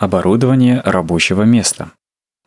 Оборудование рабочего места.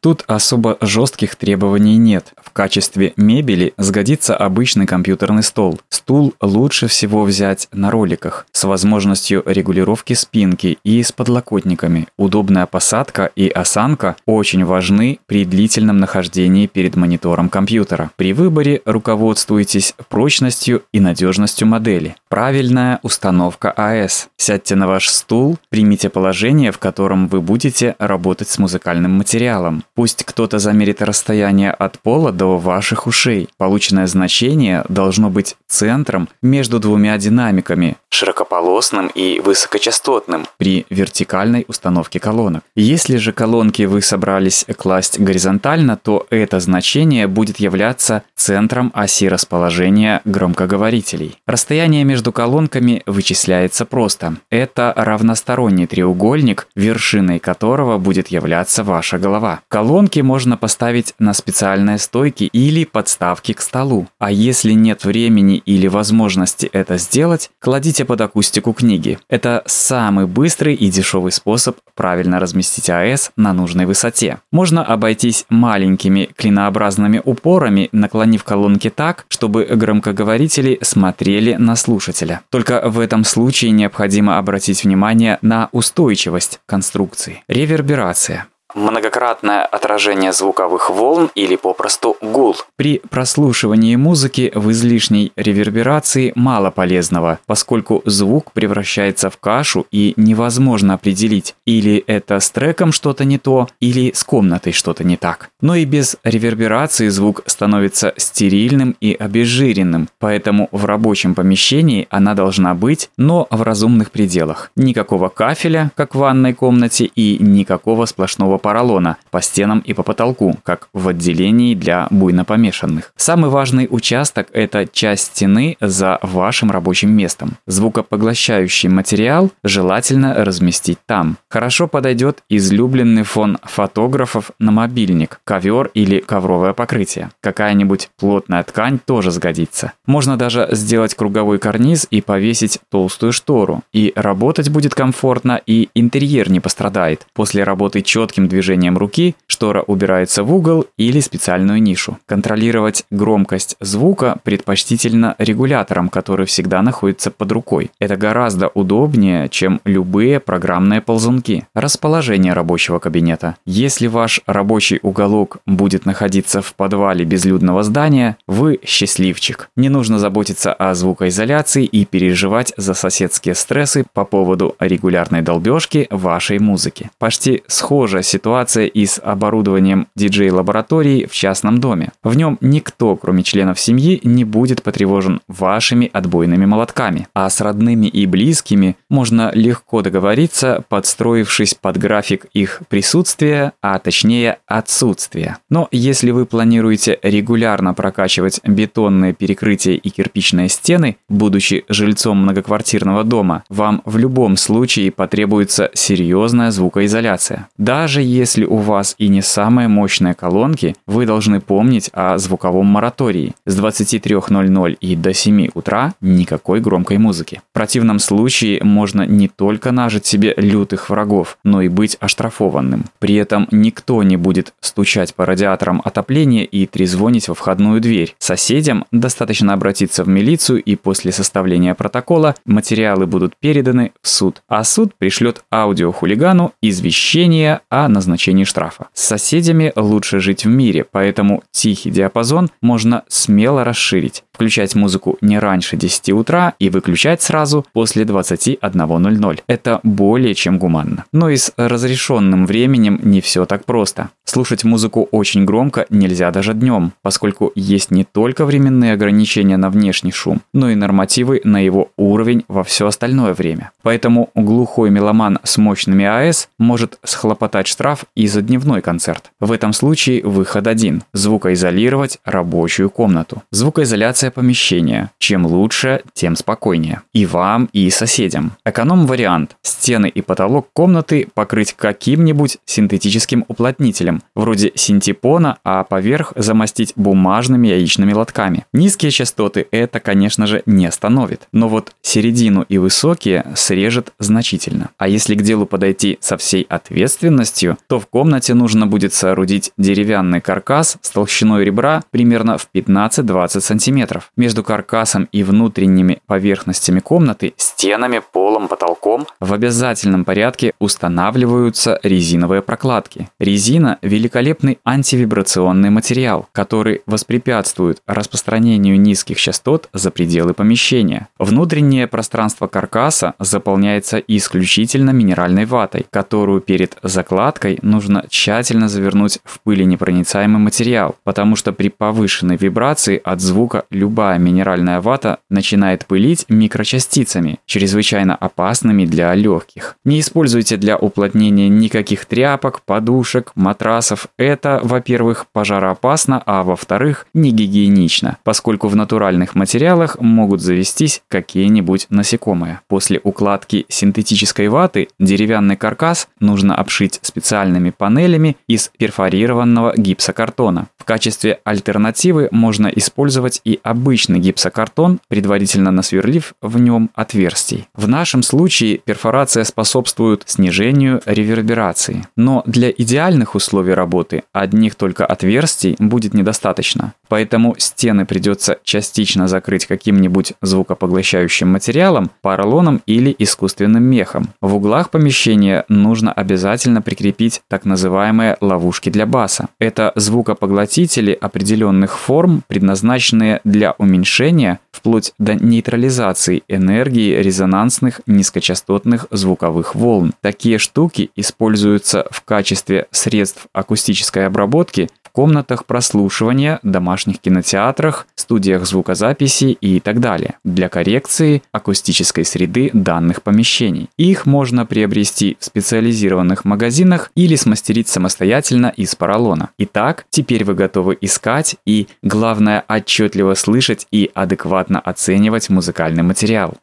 Тут особо жестких требований нет. В качестве мебели сгодится обычный компьютерный стол. Стул лучше всего взять на роликах, с возможностью регулировки спинки и с подлокотниками. Удобная посадка и осанка очень важны при длительном нахождении перед монитором компьютера. При выборе руководствуйтесь прочностью и надежностью модели. Правильная установка АЭС. Сядьте на ваш стул, примите положение, в котором вы будете работать с музыкальным материалом. Пусть кто-то замерит расстояние от пола до ваших ушей. Полученное значение должно быть центром между двумя динамиками, широкополосным и высокочастотным, при вертикальной установке колонок. Если же колонки вы собрались класть горизонтально, то это значение будет являться центром оси расположения громкоговорителей. Расстояние между колонками вычисляется просто. Это равносторонний треугольник, вершиной которого будет являться ваша голова. Колонки можно поставить на специальные стойки или подставки к столу. А если нет времени или возможности это сделать, кладите под акустику книги. Это самый быстрый и дешевый способ правильно разместить АЭС на нужной высоте. Можно обойтись маленькими клинообразными упорами, наклонив колонки так, чтобы громкоговорители смотрели на слушателя. Только в этом случае необходимо обратить внимание на устойчивость конструкции. Реверберация многократное отражение звуковых волн или попросту гул. При прослушивании музыки в излишней реверберации мало полезного, поскольку звук превращается в кашу и невозможно определить, или это с треком что-то не то, или с комнатой что-то не так. Но и без реверберации звук становится стерильным и обезжиренным, поэтому в рабочем помещении она должна быть, но в разумных пределах. Никакого кафеля, как в ванной комнате, и никакого сплошного поролона по стенам и по потолку, как в отделении для буйно помешанных. Самый важный участок – это часть стены за вашим рабочим местом. Звукопоглощающий материал желательно разместить там. Хорошо подойдет излюбленный фон фотографов на мобильник, ковер или ковровое покрытие. Какая-нибудь плотная ткань тоже сгодится. Можно даже сделать круговой карниз и повесить толстую штору. И работать будет комфортно, и интерьер не пострадает. После работы четким движением руки штора убирается в угол или специальную нишу. Контролировать громкость звука предпочтительно регулятором, который всегда находится под рукой. Это гораздо удобнее, чем любые программные ползунки. Расположение рабочего кабинета. Если ваш рабочий уголок будет находиться в подвале безлюдного здания, вы счастливчик. Не нужно заботиться о звукоизоляции и переживать за соседские стрессы по поводу регулярной долбежки вашей музыки. Почти схожая ситуация и с оборудованием диджей-лаборатории в частном доме. В нем никто, кроме членов семьи, не будет потревожен вашими отбойными молотками. А с родными и близкими можно легко договориться, подстроившись под график их присутствия, а точнее отсутствия. Но если вы планируете регулярно прокачивать бетонные перекрытия и кирпичные стены, будучи жильцом многоквартирного дома, вам в любом случае потребуется серьезная звукоизоляция. Даже если у вас и не самые мощные колонки, вы должны помнить о звуковом моратории. С 23.00 и до 7 утра никакой громкой музыки. В противном случае можно не только нажить себе лютых врагов, но и быть оштрафованным. При этом никто не будет стучать по радиаторам отопления и трезвонить во входную дверь. Соседям достаточно обратиться в милицию и после составления протокола материалы будут переданы в суд, а суд пришлет аудиохулигану извещение о назначении штрафа. С соседями лучше жить в мире, поэтому тихий диапазон можно смело расширить. Включать музыку не раньше 10 утра и выключать сразу после 21.00. Это более чем гуманно. Но и с разрешенным временем не все так просто. Слушать музыку очень громко нельзя даже днем, поскольку есть не только временные ограничения на внешний шум, но и нормативы на его уровень во все остальное время. Поэтому глухой меломан с мощными АЭС может схлопотать штраф и за дневной концерт. В этом случае выход один – звукоизолировать рабочую комнату. Звукоизоляция Изоляция помещения. Чем лучше, тем спокойнее. И вам, и соседям. Эконом-вариант. Стены и потолок комнаты покрыть каким-нибудь синтетическим уплотнителем, вроде синтепона, а поверх замостить бумажными яичными лотками. Низкие частоты это, конечно же, не остановит. Но вот середину и высокие срежет значительно. А если к делу подойти со всей ответственностью, то в комнате нужно будет соорудить деревянный каркас с толщиной ребра примерно в 15-20 см. Между каркасом и внутренними поверхностями комнаты, стенами, полом, потолком в обязательном порядке устанавливаются резиновые прокладки. Резина – великолепный антивибрационный материал, который воспрепятствует распространению низких частот за пределы помещения. Внутреннее пространство каркаса заполняется исключительно минеральной ватой, которую перед закладкой нужно тщательно завернуть в пыленепроницаемый материал, потому что при повышенной вибрации от звука любая минеральная вата начинает пылить микрочастицами, чрезвычайно опасными для легких. Не используйте для уплотнения никаких тряпок, подушек, матрасов. Это, во-первых, пожароопасно, а во-вторых, не гигиенично, поскольку в натуральных материалах могут завестись какие-нибудь насекомые. После укладки синтетической ваты деревянный каркас нужно обшить специальными панелями из перфорированного гипсокартона. В качестве альтернативы можно использовать и обычный гипсокартон, предварительно насверлив в нем отверстий. В нашем случае перфорация способствует снижению реверберации. Но для идеальных условий работы одних только отверстий будет недостаточно. Поэтому стены придется частично закрыть каким-нибудь звукопоглощающим материалом, поролоном или искусственным мехом. В углах помещения нужно обязательно прикрепить так называемые ловушки для баса. Это звукопоглотители поглотители определенных форм, предназначенные для уменьшения, вплоть до нейтрализации энергии резонансных низкочастотных звуковых волн. Такие штуки используются в качестве средств акустической обработки комнатах прослушивания, домашних кинотеатрах, студиях звукозаписи и так далее для коррекции акустической среды данных помещений. Их можно приобрести в специализированных магазинах или смастерить самостоятельно из поролона. Итак, теперь вы готовы искать и, главное, отчетливо слышать и адекватно оценивать музыкальный материал.